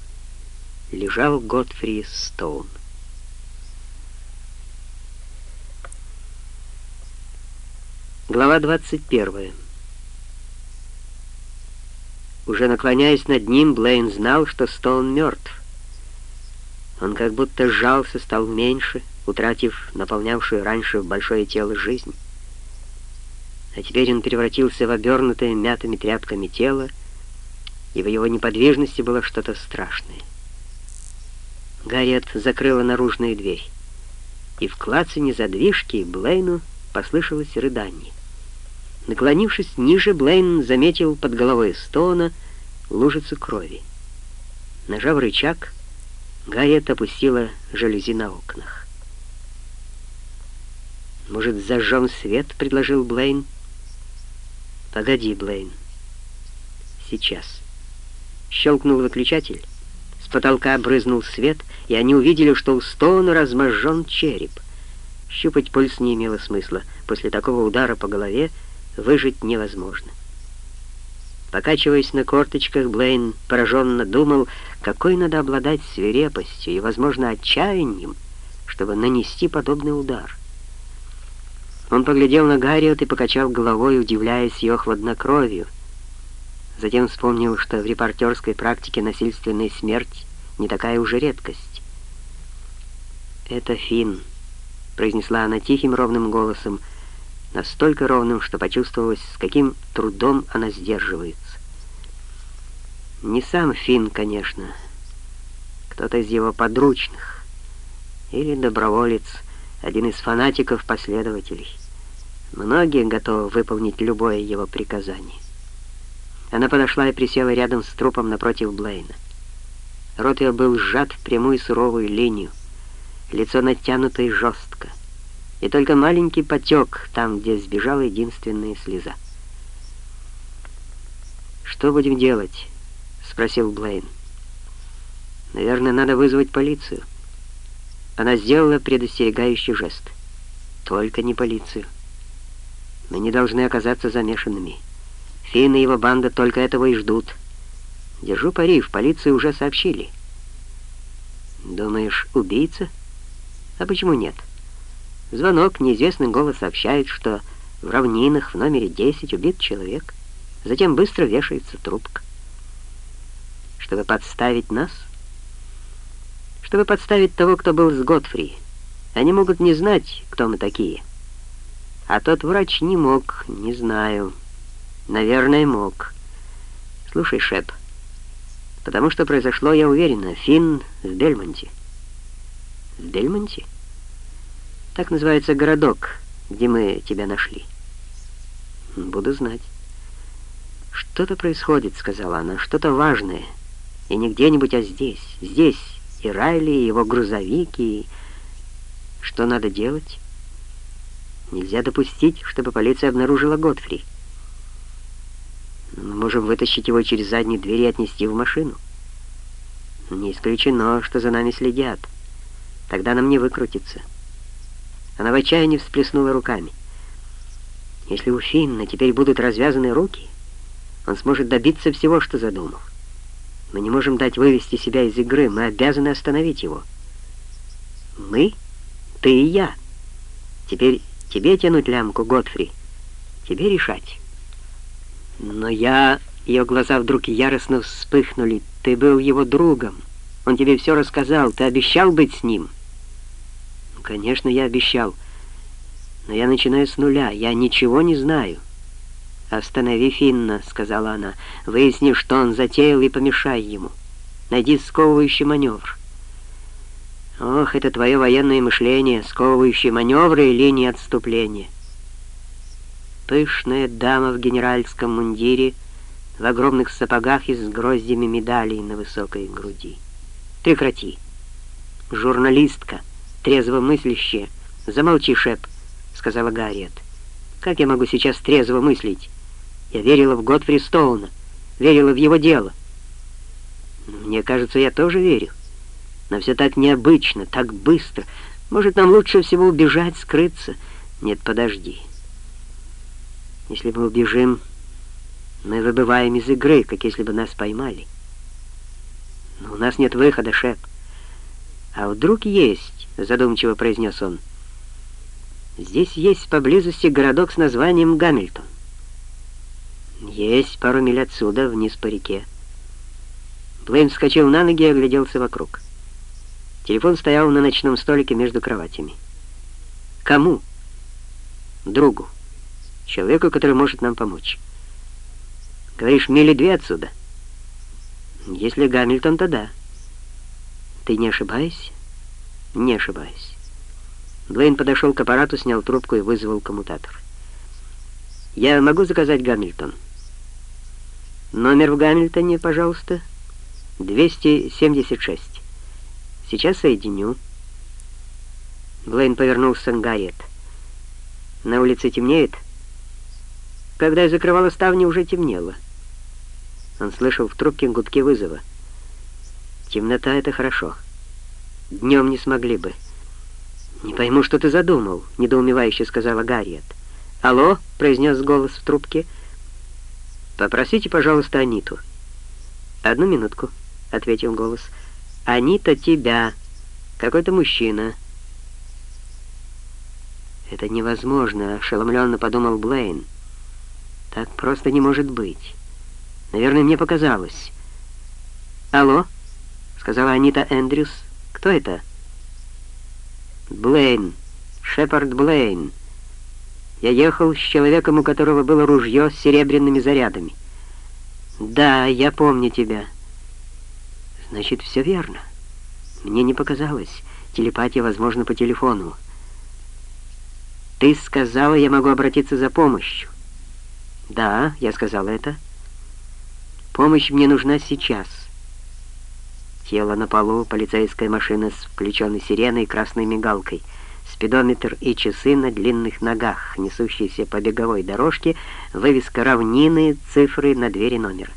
лежал Готфри Стоун. Глава 21. Уже наклоняясь над ним, Блейн знал, что Стоун мертв. Он как будто сжался, стал меньше, утратив наполнявшую раньше большое тело жизнь а теперь он превратился в обернутое мятыми тряпками тело, и в его неподвижности было что-то страшное. Гарриет закрыла наружную дверь, и в клацане задвижки Блейну послышалось рыдание. Наклонившись ниже, Блейн заметил под головой Стоуна лужицу крови. Нажав рычаг, Гарриет опустила жалюзи на окнах. «Может, зажжем свет?» — предложил Блейн. «Погоди, Блейн. Сейчас». Щелкнул выключатель. С потолка брызнул свет, и они увидели, что у Стоуна разможжен череп. Щупать пульс не имело смысла. После такого удара по голове выжить невозможно. Покачиваясь на корточках, Блейн пораженно думал, какой надо обладать свирепостью и, возможно, отчаянием, чтобы нанести подобный удар. Он поглядел на Гарриот и покачал головой, удивляясь ее хладнокровию. Затем вспомнил, что в репортерской практике насильственная смерть не такая уже редкость. «Это Финн», — произнесла она тихим ровным голосом, настолько ровным, что почувствовалось, с каким трудом она сдерживается. Не сам Финн, конечно, кто-то из его подручных, или доброволец, один из фанатиков-последователей. Многие готовы выполнить любое его приказание. Она подошла и присела рядом с трупом напротив Блейна. Рот ее был сжат в прямую суровую линию, лицо натянуто и жестко, и только маленький потек там, где сбежала единственная слеза. «Что будем делать?» — спросил Блейн. «Наверное, надо вызвать полицию». Она сделала предостерегающий жест. «Только не полицию. Мы не должны оказаться замешанными. Финн и его банда только этого и ждут». Держу пари, в полиции уже сообщили. Думаешь, убийца? А почему нет? Звонок, неизвестный голос сообщает, что в равнинах в номере 10 убит человек. Затем быстро вешается трубка. Чтобы подставить нас? Чтобы подставить того, кто был с Готфри. Они могут не знать, кто мы такие. А тот врач не мог, не знаю. Наверное, мог. Слушай, Шеп, Потому что произошло, я уверена, Финн в Бельмонте. В Бельмонте? Так называется городок, где мы тебя нашли. Буду знать. Что-то происходит, сказала она, что-то важное. И не где-нибудь, а здесь. Здесь и Райли, и его грузовик, и... Что надо делать? Нельзя допустить, чтобы полиция обнаружила Готфри. Мы можем вытащить его через задние двери и отнести в машину. Не исключено, что за нами следят. Тогда нам не выкрутиться. Она в отчаянии всплеснула руками. Если у Финна теперь будут развязаны руки, он сможет добиться всего, что задумал. Мы не можем дать вывести себя из игры, мы обязаны остановить его. Мы? Ты и я. Теперь тебе тянуть лямку, Готфри. Тебе решать. Но я... Ее глаза вдруг яростно вспыхнули. Ты был его другом. Он тебе все рассказал. Ты обещал быть с ним? Конечно, я обещал. Но я начинаю с нуля. Я ничего не знаю. «Останови Финна», — сказала она. «Выясни, что он затеял, и помешай ему. Найди сковывающий маневр». «Ох, это твое военное мышление, сковывающие маневры и линии отступления». Пышная дама в генеральском мундире, в огромных сапогах и с гроздями медалей на высокой груди. Прекрати. Журналистка, трезво мыслящая. Замолчи, Шеп, сказала Гарриет. Как я могу сейчас трезво мыслить? Я верила в Готфри Стоуна, верила в его дело. Мне кажется, я тоже верю. Но все так необычно, так быстро. Может, нам лучше всего убежать, скрыться? Нет, подожди. Если мы убежим, мы выбываем из игры, как если бы нас поймали. Но у нас нет выхода, Шеп. А вдруг есть, задумчиво произнес он. Здесь есть поблизости городок с названием Гамильтон. Есть пару миль отсюда, вниз по реке. Блейн вскочил на ноги и огляделся вокруг. Телефон стоял на ночном столике между кроватями. Кому? Другу человеку, который может нам помочь. Говоришь, мили две отсюда? Если Гамильтон, то да. Ты не ошибаешься? Не ошибаюсь. Дуэйн подошел к аппарату, снял трубку и вызвал коммутатор. Я могу заказать Гамильтон? Номер в Гамильтоне, пожалуйста. 276. Сейчас соединю. Блейн повернулся к Гарриет. На улице темнеет? Когда я закрывала ставни, уже темнело. Он слышал в трубке гудки вызова. Темнота — это хорошо. Днем не смогли бы. «Не пойму, что ты задумал», — недоумевающе сказала Гарриет. «Алло?» — произнес голос в трубке. «Попросите, пожалуйста, Аниту». «Одну минутку», — ответил голос. «Анита тебя. Какой-то мужчина». «Это невозможно», — ошеломленно подумал Блейн. «Так просто не может быть. Наверное, мне показалось». «Алло?» — сказала Анита Эндрюс. «Кто это?» «Блейн. Шепард Блейн. Я ехал с человеком, у которого было ружье с серебряными зарядами. Да, я помню тебя. Значит, все верно. Мне не показалось. Телепатия возможна по телефону. Ты сказала, я могу обратиться за помощью. Да, я сказала это. Помощь мне нужна сейчас. Тело на полу, полицейская машина с включенной сиреной и красной мигалкой — спидометр и часы на длинных ногах, несущиеся по беговой дорожке, вывеска равнины, цифры на двери номера.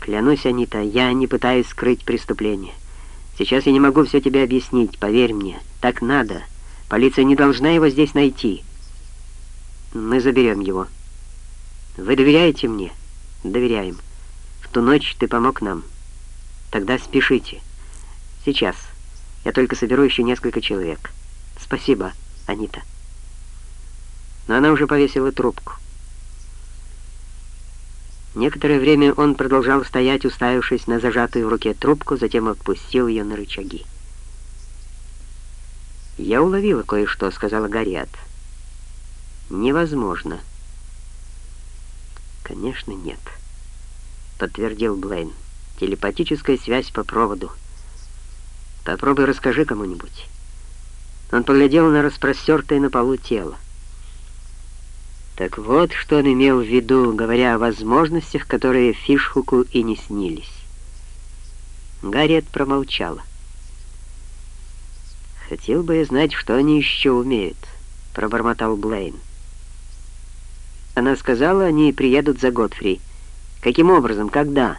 Клянусь, Анита, я не пытаюсь скрыть преступление. Сейчас я не могу все тебе объяснить, поверь мне. Так надо. Полиция не должна его здесь найти. Мы заберем его. Вы доверяете мне? Доверяем. Ту ночь ты помог нам. Тогда спешите. Сейчас. Я только соберу еще несколько человек. Спасибо, Анита. Но она уже повесила трубку. Некоторое время он продолжал стоять, уставившись на зажатую в руке трубку, затем отпустил ее на рычаги. «Я уловила кое-что», — сказала Гарриат. «Невозможно». «Конечно, нет», — подтвердил Блейн. «Телепатическая связь по проводу». Попробуй расскажи кому-нибудь». Он поглядел на распростертое на полу тело. Так вот, что он имел в виду, говоря о возможностях, которые Фишхуку и не снились. Гарриет промолчала. «Хотел бы я знать, что они еще умеют», — пробормотал Блейн. Она сказала, они приедут за Готфри. Каким образом? Когда?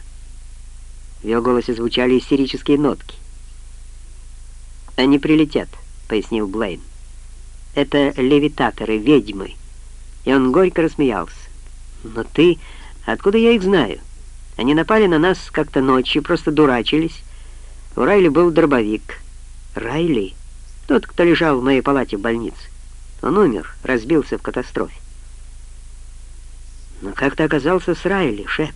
В ее голосе звучали истерические нотки. «Они прилетят», — пояснил Блейн. «Это левитаторы, ведьмы». И он горько рассмеялся. «Но ты... Откуда я их знаю? Они напали на нас как-то ночью, просто дурачились. У Райли был дробовик». «Райли? Тот, кто лежал в моей палате в больнице. Он умер, разбился в катастрофе». «Но как ты оказался с Райли, Шеп?»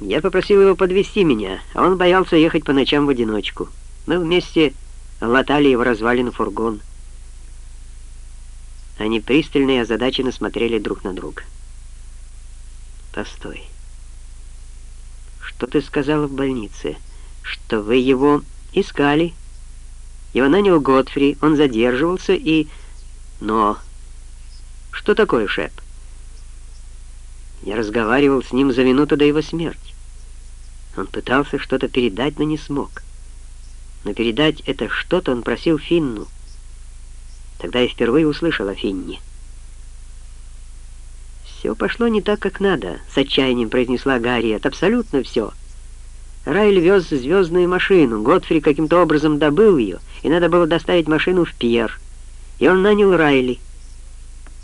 Я попросил его подвести меня, а он боялся ехать по ночам в одиночку. Мы вместе латали его развалину фургон. Они пристально и озадаченно смотрели друг на друга. «Постой. Что ты сказала в больнице? Что вы его искали? Его нанял Готфри, он задерживался и... Но... Что такое, Шеп? Я разговаривал с ним за минуту до его смерти. Он пытался что-то передать, но не смог но передать это что-то он просил Финну. Тогда я впервые услышал о Финне. «Все пошло не так, как надо», — с отчаянием произнесла Гарриет. «Абсолютно все. Райль вез звездную машину, Готфри каким-то образом добыл ее, и надо было доставить машину в Пьер. И он нанял Райли».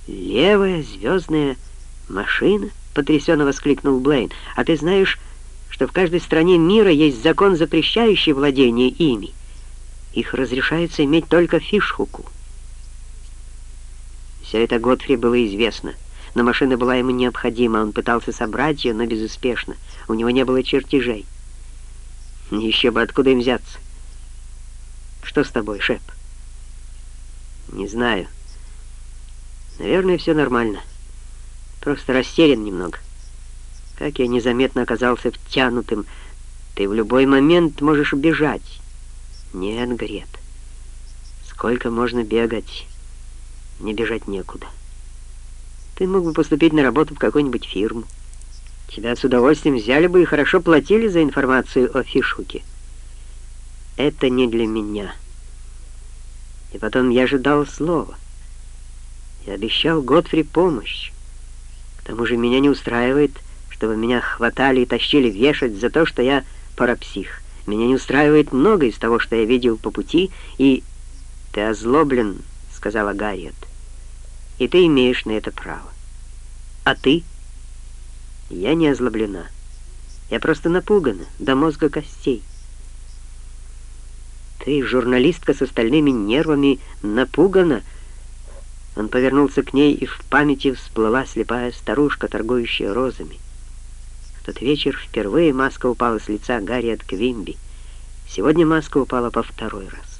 «Левая звездная машина?» — потрясенно воскликнул Блейн. «А ты знаешь, что в каждой стране мира есть закон, запрещающий владение ими. Их разрешается иметь только фишхуку. Все это Готфри было известно, но машина была ему необходима, он пытался собрать ее, но безуспешно. У него не было чертежей. Еще бы откуда им взяться. Что с тобой, Шеп? Не знаю. Наверное, все нормально. Просто растерян немного. Как я незаметно оказался втянутым. Ты в любой момент можешь убежать. Нет, Грет. Сколько можно бегать? Не бежать некуда. Ты мог бы поступить на работу в какую-нибудь фирму. Тебя с удовольствием взяли бы и хорошо платили за информацию о фишуке. Это не для меня. И потом я ожидал слова. Я обещал Готфри помощь. К тому же меня не устраивает чтобы меня хватали и тащили вешать за то, что я парапсих. Меня не устраивает много из того, что я видел по пути, и... «Ты озлоблен», — сказала Гарриет, — «и ты имеешь на это право. А ты? Я не озлоблена. Я просто напугана до мозга костей. Ты, журналистка с остальными нервами, напугана. Он повернулся к ней, и в памяти всплыла слепая старушка, торгующая розами. В тот вечер впервые маска упала с лица Гарриет Квимби. Сегодня маска упала по второй раз.